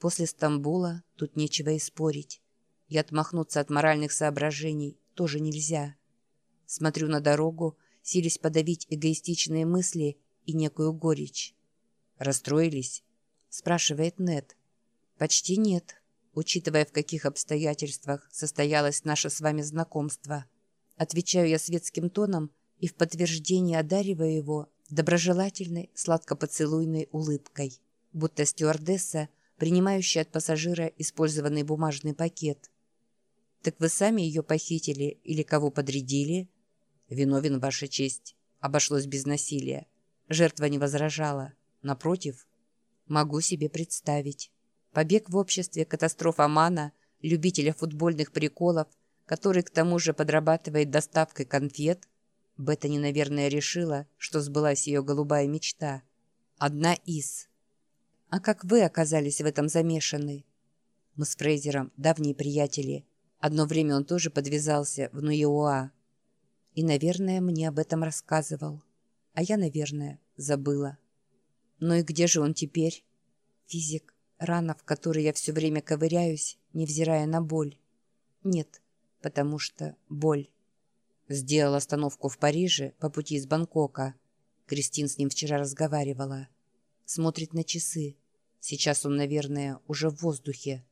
После Стамбула тут нечего и спорить. И отмахнуться от моральных соображений тоже нельзя. Смотрю на дорогу, силясь подавить эгоистичные мысли и некую горечь. «Расстроились?» — спрашивает Нед. «Почти нет, учитывая, в каких обстоятельствах состоялось наше с вами знакомство». Отвечаю я светским тоном и в подтверждение одариваю его доброжелательной, сладкопоцелуйной улыбкой, будто стюардесса, принимающая от пассажира использованный бумажный пакет. «Так вы сами ее похитили или кого подрядили?» «Виновен, Ваша честь. Обошлось без насилия. Жертва не возражала. Напротив, могу себе представить. Побег в обществе катастрофа Мана, любителя футбольных приколов, который к тому же подрабатывает доставкой конфет, Беттани, наверное, решила, что сбылась ее голубая мечта. Одна из. А как вы оказались в этом замешаны? Мы с Фрейзером давние приятели. Одно время он тоже подвязался в Нуеуа. И, наверное, мне об этом рассказывал. А я, наверное, забыла. Ну и где же он теперь? Физик, рана, в которой я все время ковыряюсь, невзирая на боль. Нет, потому что боль. Сделал остановку в Париже по пути из Бангкока. Кристин с ним вчера разговаривала. Смотрит на часы. Сейчас он, наверное, уже в воздухе.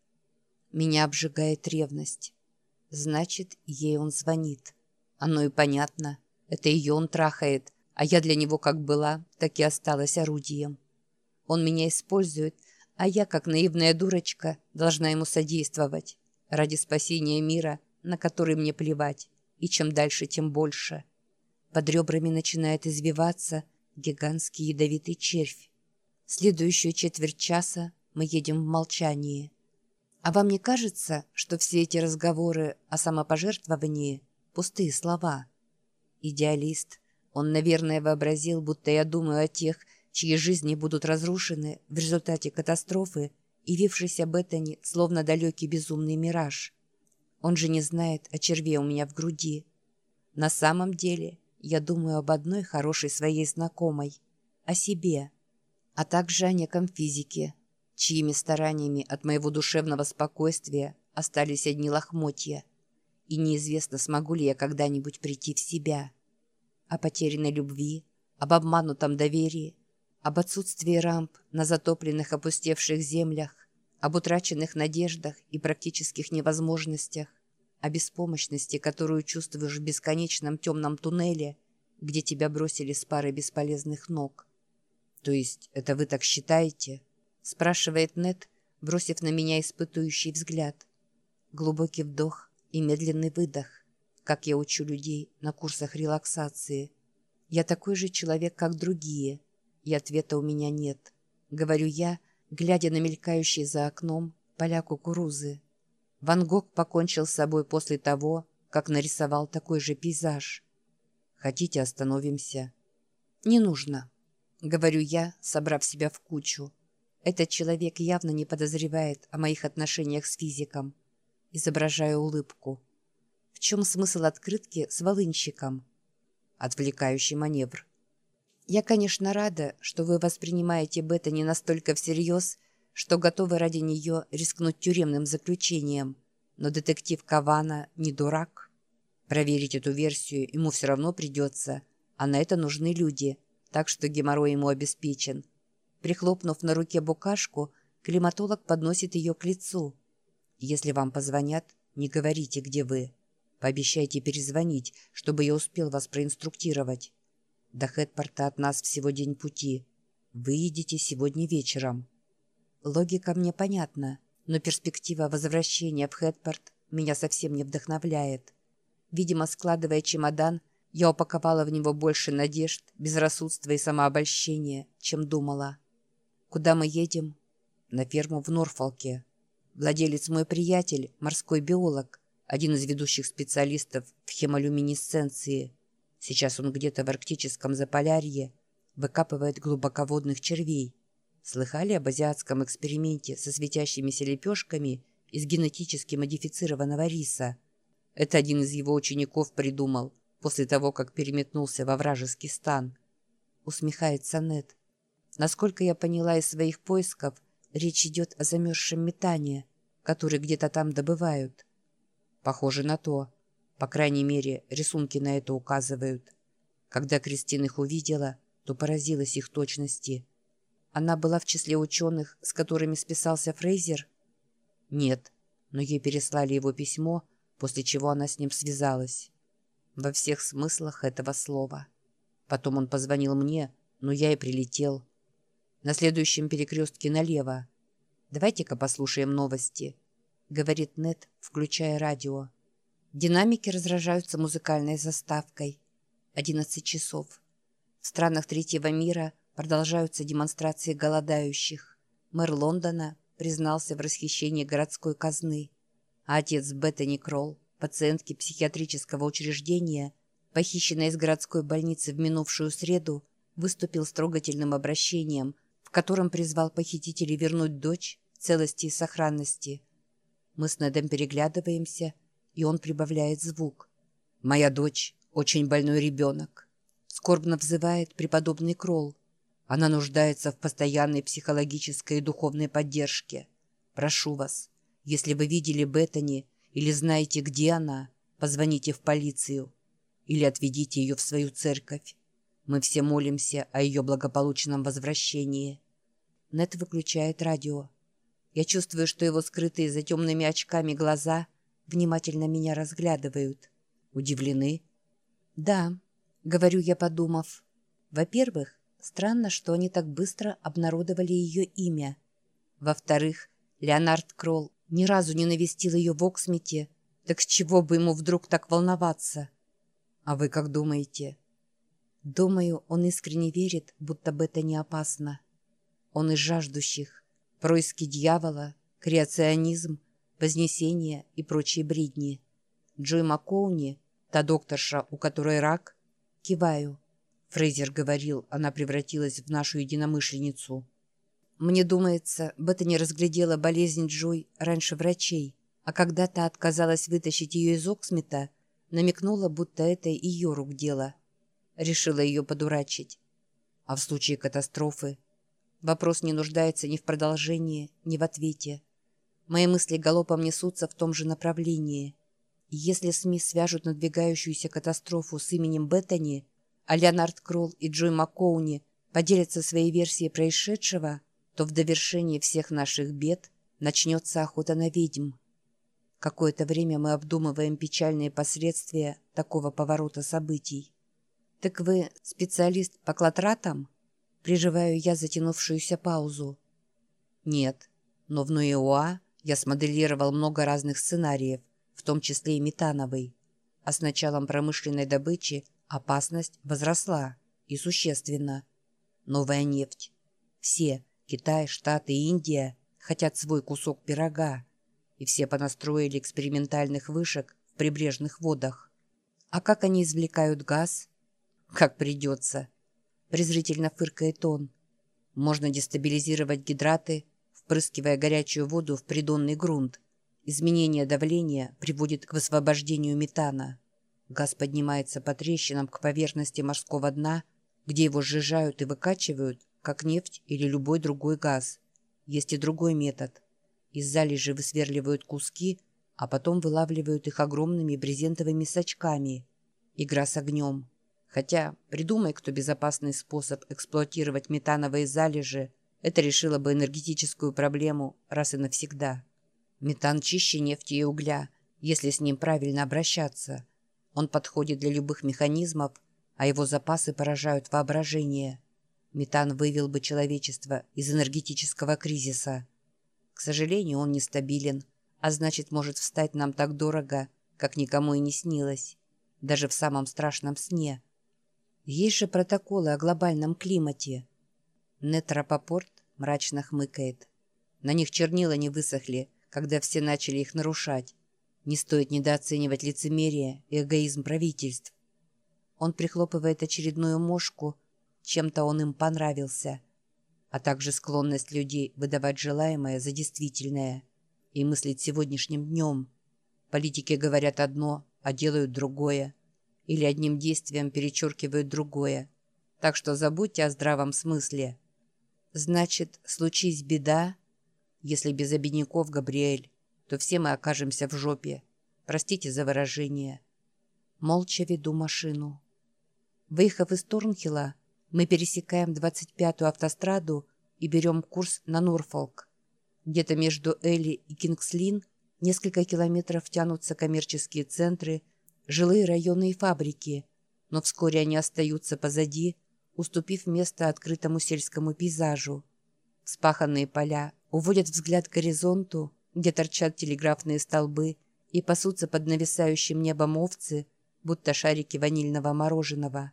Меня обжигает ревность. Значит, ей он звонит. Оно и понятно. Это ее он трахает, а я для него как была, так и осталась орудием. Он меня использует, а я, как наивная дурочка, должна ему содействовать ради спасения мира, на который мне плевать и чем дальше, тем больше. Под ребрами начинает извиваться гигантский ядовитый червь. Следующую четверть часа мы едем в молчании. А вам не кажется, что все эти разговоры о самопожертвовании – пустые слова? Идеалист. Он, наверное, вообразил, будто я думаю о тех, чьи жизни будут разрушены в результате катастрофы, явившейся Беттани словно далекий безумный мираж – он же не знает о черве у меня в груди. На самом деле я думаю об одной хорошей своей знакомой, о себе, а также о неком физике, чьими стараниями от моего душевного спокойствия остались одни лохмотья, и неизвестно, смогу ли я когда-нибудь прийти в себя. О потерянной любви, об обманутом доверии, об отсутствии рамп на затопленных опустевших землях, об утраченных надеждах и практических невозможностях, о беспомощности, которую чувствуешь в бесконечном темном туннеле, где тебя бросили с парой бесполезных ног. «То есть это вы так считаете?» — спрашивает Нет, бросив на меня испытующий взгляд. Глубокий вдох и медленный выдох, как я учу людей на курсах релаксации. Я такой же человек, как другие, и ответа у меня нет. Говорю я, глядя на мелькающие за окном поля кукурузы. Ван Гог покончил с собой после того, как нарисовал такой же пейзаж. Хотите, остановимся? Не нужно, говорю я, собрав себя в кучу. Этот человек явно не подозревает о моих отношениях с физиком. Изображаю улыбку. В чем смысл открытки с волынщиком? Отвлекающий маневр. Я, конечно, рада, что вы воспринимаете бета не настолько всерьез, что готовы ради нее рискнуть тюремным заключением. Но детектив Кавана не дурак. Проверить эту версию ему все равно придется, а на это нужны люди, так что геморрой ему обеспечен. Прихлопнув на руке букашку, климатолог подносит ее к лицу. «Если вам позвонят, не говорите, где вы. Пообещайте перезвонить, чтобы я успел вас проинструктировать. До Хэтпорта от нас всего день пути. Вы едете сегодня вечером». Логика мне понятна, но перспектива возвращения в Хэтпорт меня совсем не вдохновляет. Видимо, складывая чемодан, я упаковала в него больше надежд, безрассудства и самообольщения, чем думала. Куда мы едем? На ферму в Норфолке. Владелец мой приятель, морской биолог, один из ведущих специалистов в хемолюминесценции. Сейчас он где-то в арктическом Заполярье выкапывает глубоководных червей. Слыхали об азиатском эксперименте со светящимися лепешками из генетически модифицированного риса? Это один из его учеников придумал после того, как переметнулся во вражеский стан. Усмехается Нет. Насколько я поняла из своих поисков, речь идет о замерзшем метане, который где-то там добывают. Похоже на то. По крайней мере, рисунки на это указывают. Когда Кристин их увидела, то поразилась их точности. Она была в числе ученых, с которыми списался Фрейзер? Нет, но ей переслали его письмо, после чего она с ним связалась. Во всех смыслах этого слова. Потом он позвонил мне, но я и прилетел. На следующем перекрестке налево. «Давайте-ка послушаем новости», — говорит Нет, включая радио. Динамики разражаются музыкальной заставкой. 11 часов. В странах третьего мира продолжаются демонстрации голодающих. Мэр Лондона признался в расхищении городской казны. А отец Беттани Кролл, пациентки психиатрического учреждения, похищенной из городской больницы в минувшую среду, выступил с трогательным обращением, в котором призвал похитителей вернуть дочь в целости и сохранности. Мы с Недом переглядываемся, и он прибавляет звук. «Моя дочь — очень больной ребенок», — скорбно взывает преподобный Кролл. Она нуждается в постоянной психологической и духовной поддержке. Прошу вас, если вы видели Беттани или знаете, где она, позвоните в полицию или отведите ее в свою церковь. Мы все молимся о ее благополучном возвращении. Нет выключает радио. Я чувствую, что его скрытые за темными очками глаза внимательно меня разглядывают. Удивлены? Да, говорю я, подумав. Во-первых, странно, что они так быстро обнародовали ее имя. Во-вторых, Леонард Кролл ни разу не навестил ее в Оксмите, так с чего бы ему вдруг так волноваться? А вы как думаете? Думаю, он искренне верит, будто бы это не опасно. Он из жаждущих. Происки дьявола, креационизм, вознесение и прочие бредни. Джой Маккоуни, та докторша, у которой рак, киваю. Фрейзер говорил, она превратилась в нашу единомышленницу. Мне думается, Бета не разглядела болезнь Джой раньше врачей, а когда та отказалась вытащить ее из Оксмита, намекнула, будто это ее рук дело. Решила ее подурачить. А в случае катастрофы? Вопрос не нуждается ни в продолжении, ни в ответе. Мои мысли галопом несутся в том же направлении. Если СМИ свяжут надвигающуюся катастрофу с именем Беттани, а Леонард Кролл и Джой Маккоуни поделятся своей версией происшедшего, то в довершении всех наших бед начнется охота на ведьм. Какое-то время мы обдумываем печальные последствия такого поворота событий. «Так вы специалист по клотратам?» Приживаю я затянувшуюся паузу. «Нет, но в НУЭОА я смоделировал много разных сценариев, в том числе и метановый. А с началом промышленной добычи опасность возросла и существенно. Новая нефть. Все, Китай, Штаты Индия, хотят свой кусок пирога. И все понастроили экспериментальных вышек в прибрежных водах. А как они извлекают газ – как придется. Презрительно фыркает он. Можно дестабилизировать гидраты, впрыскивая горячую воду в придонный грунт. Изменение давления приводит к высвобождению метана. Газ поднимается по трещинам к поверхности морского дна, где его сжижают и выкачивают, как нефть или любой другой газ. Есть и другой метод. Из залежи высверливают куски, а потом вылавливают их огромными брезентовыми сачками. Игра с огнем. Хотя, придумай, кто безопасный способ эксплуатировать метановые залежи, это решило бы энергетическую проблему раз и навсегда. Метан чище нефти и угля, если с ним правильно обращаться. Он подходит для любых механизмов, а его запасы поражают воображение. Метан вывел бы человечество из энергетического кризиса. К сожалению, он нестабилен, а значит, может встать нам так дорого, как никому и не снилось, даже в самом страшном сне – есть же протоколы о глобальном климате. Нетропопорт мрачно хмыкает. На них чернила не высохли, когда все начали их нарушать. Не стоит недооценивать лицемерие и эгоизм правительств. Он прихлопывает очередную мошку, чем-то он им понравился, а также склонность людей выдавать желаемое за действительное и мыслить сегодняшним днем. Политики говорят одно, а делают другое или одним действием перечеркивают другое. Так что забудьте о здравом смысле. Значит, случись беда, Если без обидников, Габриэль, то все мы окажемся в жопе. Простите за выражение. Молча веду машину. Выехав из Торнхилла, мы пересекаем 25-ю автостраду и берем курс на Норфолк. Где-то между Элли и Кингслин несколько километров тянутся коммерческие центры, жилые районы и фабрики, но вскоре они остаются позади, уступив место открытому сельскому пейзажу. Спаханные поля уводят взгляд к горизонту, где торчат телеграфные столбы и пасутся под нависающим небом овцы, будто шарики ванильного мороженого.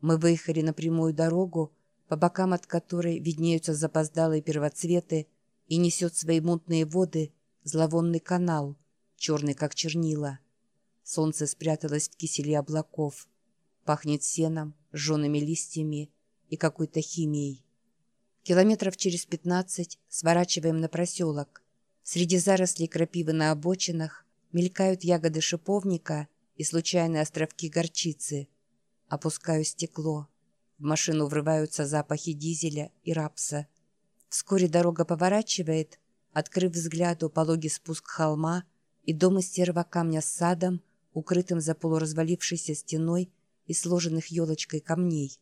Мы выехали на прямую дорогу, по бокам от которой виднеются запоздалые первоцветы и несет свои мутные воды зловонный канал, черный как чернила. Солнце спряталось в киселе облаков. Пахнет сеном, жжеными листьями и какой-то химией. Километров через пятнадцать сворачиваем на проселок. Среди зарослей крапивы на обочинах мелькают ягоды шиповника и случайные островки горчицы. Опускаю стекло. В машину врываются запахи дизеля и рапса. Вскоре дорога поворачивает, открыв взгляду пологий спуск холма и дом из серого камня с садом, укрытым за полуразвалившейся стеной и сложенных елочкой камней.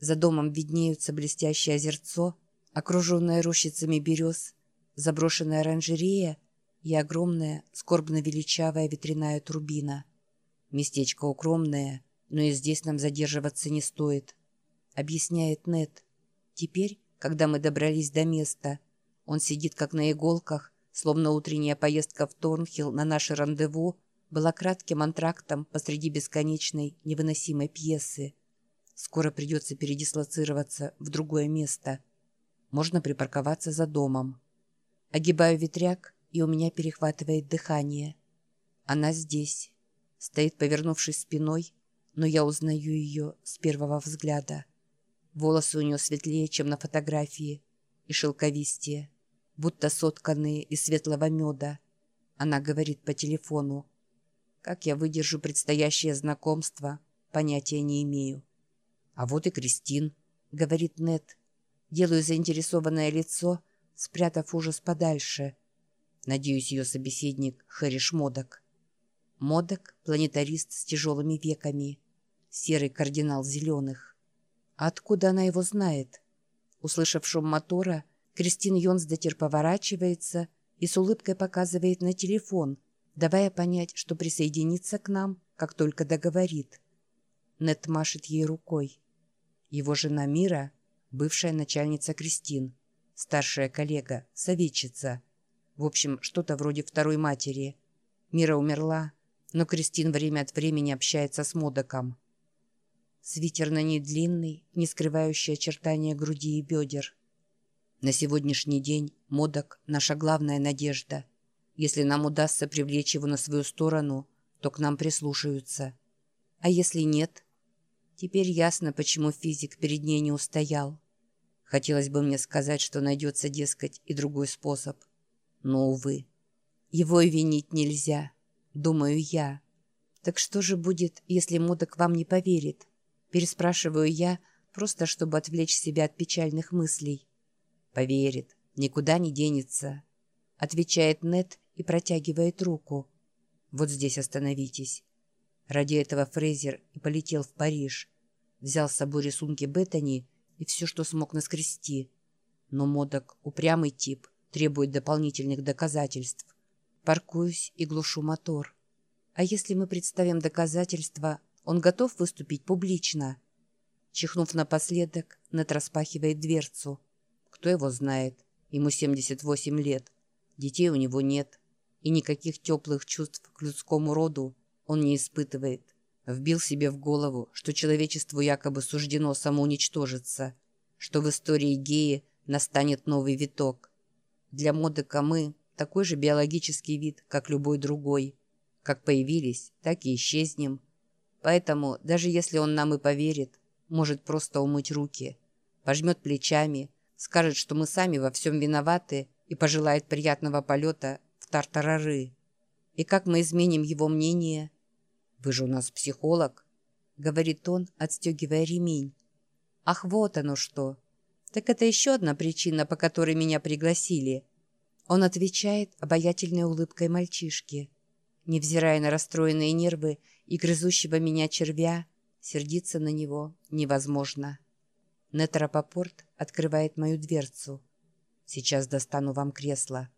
За домом виднеются блестящее озерцо, окруженное рощицами берез, заброшенная оранжерея и огромная, скорбно-величавая ветряная турбина. Местечко укромное, но и здесь нам задерживаться не стоит объясняет Нет. Теперь, когда мы добрались до места, он сидит как на иголках, словно утренняя поездка в Торнхилл на наше рандеву была кратким антрактом посреди бесконечной, невыносимой пьесы. Скоро придется передислоцироваться в другое место. Можно припарковаться за домом. Огибаю ветряк, и у меня перехватывает дыхание. Она здесь. Стоит, повернувшись спиной, но я узнаю ее с первого взгляда. Волосы у нее светлее, чем на фотографии, и шелковистее, будто сотканные из светлого меда. Она говорит по телефону. Как я выдержу предстоящее знакомство, понятия не имею. А вот и Кристин, говорит Нет. Делаю заинтересованное лицо, спрятав ужас подальше. Надеюсь, ее собеседник Хэриш Модок. Модок — планетарист с тяжелыми веками. Серый кардинал зеленых. Откуда она его знает? Услышав шум мотора, Кристин Йонсдатер поворачивается и с улыбкой показывает на телефон, давая понять, что присоединится к нам, как только договорит. Нет машет ей рукой. Его жена Мира — бывшая начальница Кристин, старшая коллега, советчица. В общем, что-то вроде второй матери. Мира умерла, но Кристин время от времени общается с Модоком. Свитер на ней длинный, не скрывающий очертания груди и бедер. На сегодняшний день Модок — наша главная надежда. Если нам удастся привлечь его на свою сторону, то к нам прислушаются. А если нет? Теперь ясно, почему физик перед ней не устоял. Хотелось бы мне сказать, что найдется, дескать, и другой способ. Но, увы, его и винить нельзя, думаю я. Так что же будет, если Модок вам не поверит? Переспрашиваю я, просто чтобы отвлечь себя от печальных мыслей. «Поверит, никуда не денется», — отвечает Нет и протягивает руку. «Вот здесь остановитесь». Ради этого Фрейзер и полетел в Париж. Взял с собой рисунки Беттани и все, что смог наскрести. Но Модок, упрямый тип, требует дополнительных доказательств. Паркуюсь и глушу мотор. А если мы представим доказательства, он готов выступить публично. Чихнув напоследок, Нет распахивает дверцу. Кто его знает? Ему 78 лет. Детей у него нет. И никаких теплых чувств к людскому роду он не испытывает. Вбил себе в голову, что человечеству якобы суждено самоуничтожиться, что в истории геи настанет новый виток. Для Модека мы такой же биологический вид, как любой другой. Как появились, так и исчезнем – Поэтому, даже если он нам и поверит, может просто умыть руки, пожмет плечами, скажет, что мы сами во всем виноваты и пожелает приятного полета в тартарары. И как мы изменим его мнение? «Вы же у нас психолог», — говорит он, отстегивая ремень. «Ах, вот оно что! Так это еще одна причина, по которой меня пригласили. Он отвечает обаятельной улыбкой мальчишки. Невзирая на расстроенные нервы и грызущего меня червя, сердиться на него невозможно. Нетропопорт открывает мою дверцу. «Сейчас достану вам кресло»,